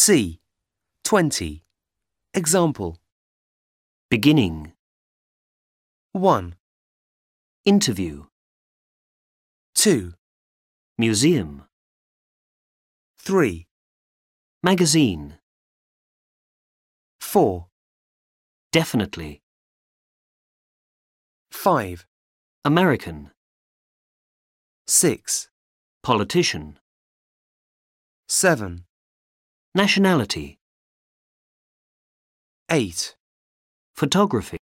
C. 20. Example. Beginning, 1, interview, 2, museum, 3, magazine, 4, definitely, 5, American, 6, politician, 7, nationality, 8. photography.